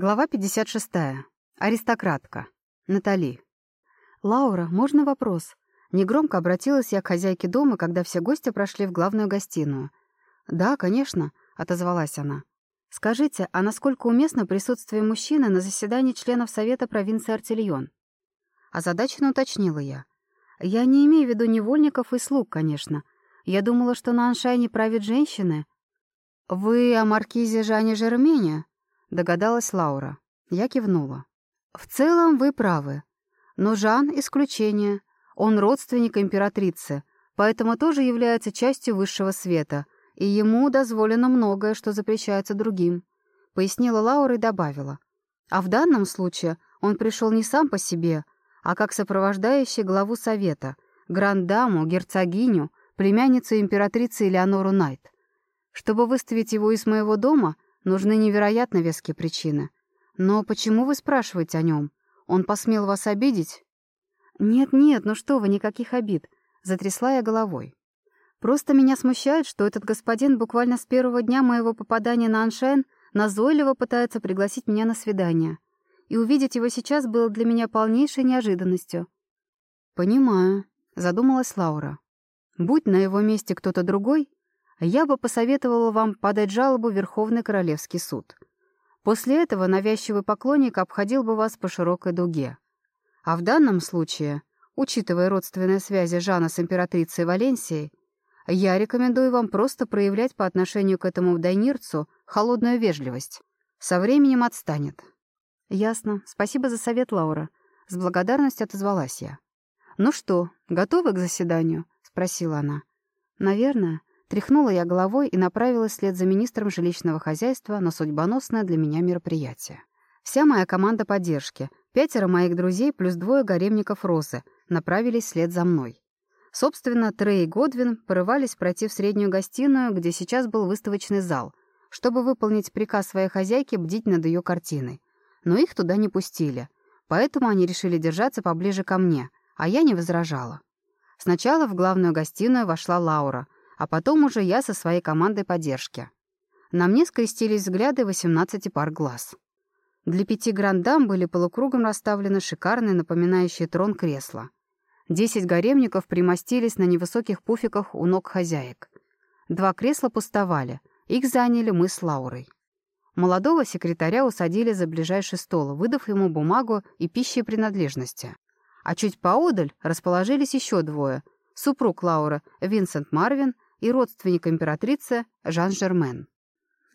Глава 56. Аристократка. Натали. «Лаура, можно вопрос?» Негромко обратилась я к хозяйке дома, когда все гости прошли в главную гостиную. «Да, конечно», — отозвалась она. «Скажите, а насколько уместно присутствие мужчины на заседании членов Совета провинции Артильон?» Озадаченно уточнила я. «Я не имею в виду невольников и слуг, конечно. Я думала, что на Аншайне правят женщины». «Вы о маркизе Жане Жермене?» — догадалась Лаура. Я кивнула. «В целом вы правы. Но Жан — исключение. Он родственник императрицы, поэтому тоже является частью высшего света, и ему дозволено многое, что запрещается другим», — пояснила Лаура и добавила. «А в данном случае он пришел не сам по себе, а как сопровождающий главу совета, грандаму, герцогиню, племянницу императрицы Элеонору Найт. Чтобы выставить его из моего дома — Нужны невероятно веские причины. Но почему вы спрашиваете о нем? Он посмел вас обидеть? Нет-нет, ну что вы, никаких обид. Затрясла я головой. Просто меня смущает, что этот господин буквально с первого дня моего попадания на Аншайн назойливо пытается пригласить меня на свидание. И увидеть его сейчас было для меня полнейшей неожиданностью. «Понимаю», — задумалась Лаура. «Будь на его месте кто-то другой, я бы посоветовала вам подать жалобу в Верховный Королевский суд. После этого навязчивый поклонник обходил бы вас по широкой дуге. А в данном случае, учитывая родственные связи Жана с императрицей Валенсией, я рекомендую вам просто проявлять по отношению к этому дайнирцу холодную вежливость. Со временем отстанет. Ясно. Спасибо за совет, Лаура. С благодарностью отозвалась я. «Ну что, готовы к заседанию?» — спросила она. «Наверное. Тряхнула я головой и направилась вслед за министром жилищного хозяйства на судьбоносное для меня мероприятие. Вся моя команда поддержки, пятеро моих друзей плюс двое гаремников Розы, направились вслед за мной. Собственно, Трей и Годвин порывались пройти в среднюю гостиную, где сейчас был выставочный зал, чтобы выполнить приказ своей хозяйки бдить над ее картиной. Но их туда не пустили, поэтому они решили держаться поближе ко мне, а я не возражала. Сначала в главную гостиную вошла Лаура — а потом уже я со своей командой поддержки. На мне скрестились взгляды 18 пар глаз. Для пяти грандам были полукругом расставлены шикарные, напоминающие трон кресла. Десять гаремников примостились на невысоких пуфиках у ног хозяек. Два кресла пустовали, их заняли мы с Лаурой. Молодого секретаря усадили за ближайший стол, выдав ему бумагу и пищи принадлежности. А чуть поодаль расположились еще двое — супруг Лауры Винсент Марвин и родственник императрицы Жан-Жермен.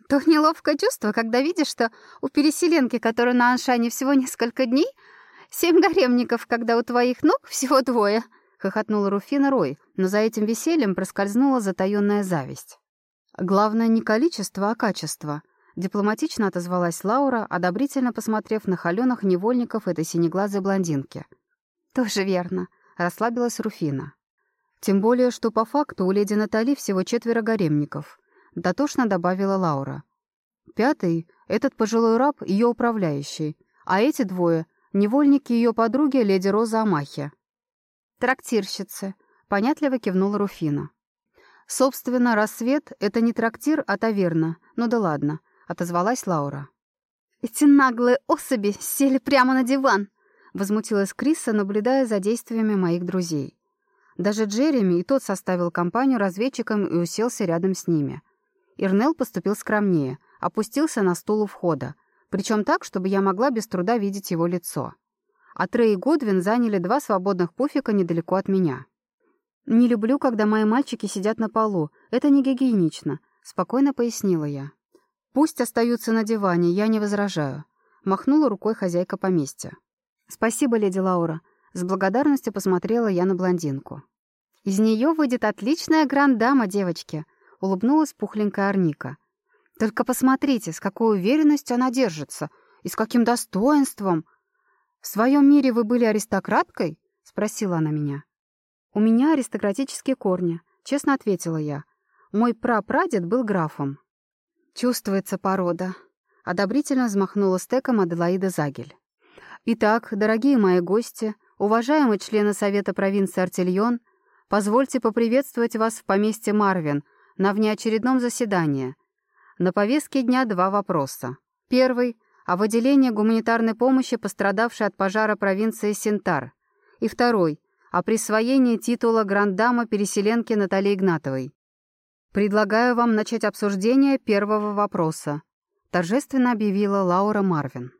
То неловкое чувство, когда видишь, что у переселенки, которая на Аншане всего несколько дней, семь гаремников, когда у твоих ног всего двое, — хохотнула Руфина Рой, но за этим весельем проскользнула затаённая зависть. «Главное не количество, а качество», — дипломатично отозвалась Лаура, одобрительно посмотрев на холёных невольников этой синеглазой блондинки. «Тоже верно», — расслабилась Руфина. Тем более, что по факту у леди Натали всего четверо гаремников. Дотошно добавила Лаура. Пятый — этот пожилой раб, ее управляющий. А эти двое — невольники ее подруги, леди Роза Амахи. «Трактирщицы», — понятливо кивнула Руфина. «Собственно, рассвет — это не трактир, а таверна. Ну да ладно», — отозвалась Лаура. «Эти наглые особи сели прямо на диван», — возмутилась Криса, наблюдая за действиями моих друзей. Даже Джереми и тот составил компанию разведчикам и уселся рядом с ними. Ирнел поступил скромнее, опустился на стул у входа, причем так, чтобы я могла без труда видеть его лицо. А Трей и Годвин заняли два свободных пуфика недалеко от меня. «Не люблю, когда мои мальчики сидят на полу. Это не гигиенично», — спокойно пояснила я. «Пусть остаются на диване, я не возражаю», — махнула рукой хозяйка поместья. «Спасибо, леди Лаура», с благодарностью посмотрела я на блондинку. «Из нее выйдет отличная гранд-дама, девочки», — улыбнулась пухленькая Арника. «Только посмотрите, с какой уверенностью она держится и с каким достоинством. В своем мире вы были аристократкой?» — спросила она меня. «У меня аристократические корни», — честно ответила я. «Мой прапрадед был графом». «Чувствуется порода», — одобрительно взмахнула стеком Аделаида Загель. «Итак, дорогие мои гости, Уважаемые члены Совета провинции Артильон, позвольте поприветствовать вас в поместье Марвин на внеочередном заседании. На повестке дня два вопроса. Первый о выделении гуманитарной помощи пострадавшей от пожара провинции Синтар. И второй — о присвоении титула грандама переселенки Натальи Игнатовой. Предлагаю вам начать обсуждение первого вопроса, торжественно объявила Лаура Марвин.